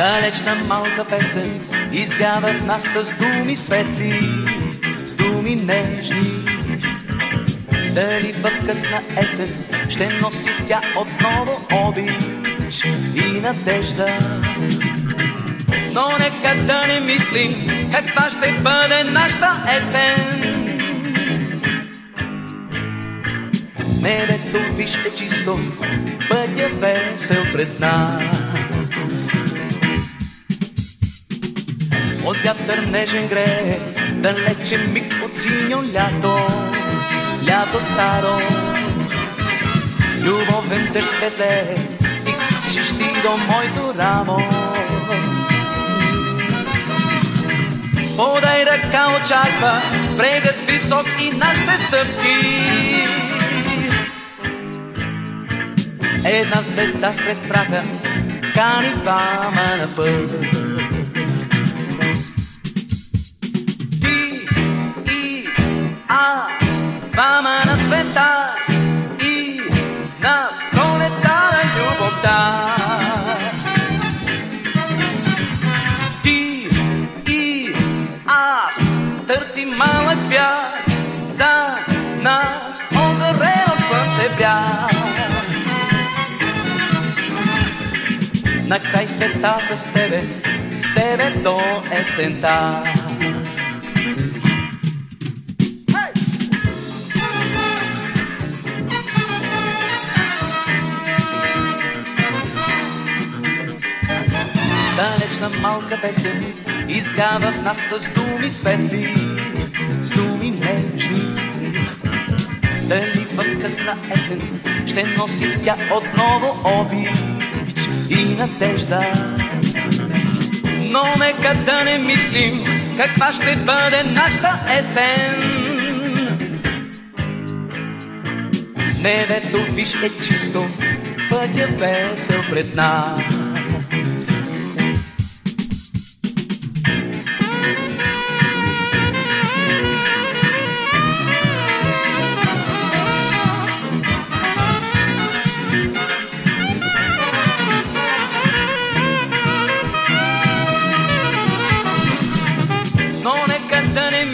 Далечна малка песен изгрява в нас с думи светли, с думи нежни. Дали в късна есен ще носи тя отново обич и надежда. Но нека да не мислим каква ще бъде нашата есен. Небето виж е чисто, пътя весел пред нас. От вятър нежен грее, далечен миг от синьо лято, лято старо. Любовен дъжд светле и качиш ти до моето рамо. Подай ръка очаква, брегът висок и нашите стъпки. Една звезда сред праха кани двама на път. Търсим малък бяг за нас, озарен от слънце бряг. на край света с тебе, с тебе до есента. Далечна малка песен изгрява в нас с думи светли, с думи нежни. Дали в късна есен ще носи тя отново обич и надежда. Но нека да не мислим каква ще бъде нашата есен. Небето виж е чисто, пътя весел пред нас.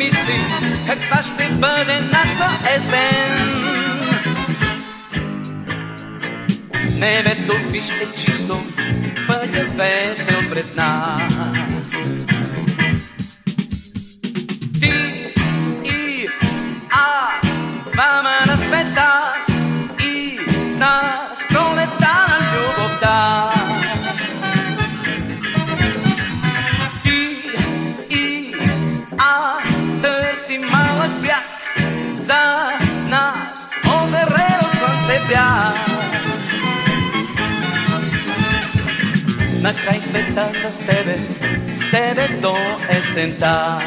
Мисли каква ще бъде нашата есен. Небето виж е чисто, пътя весел пред нас. Ти и аз, двама бряг. На край света с тебе, с тебе до есента.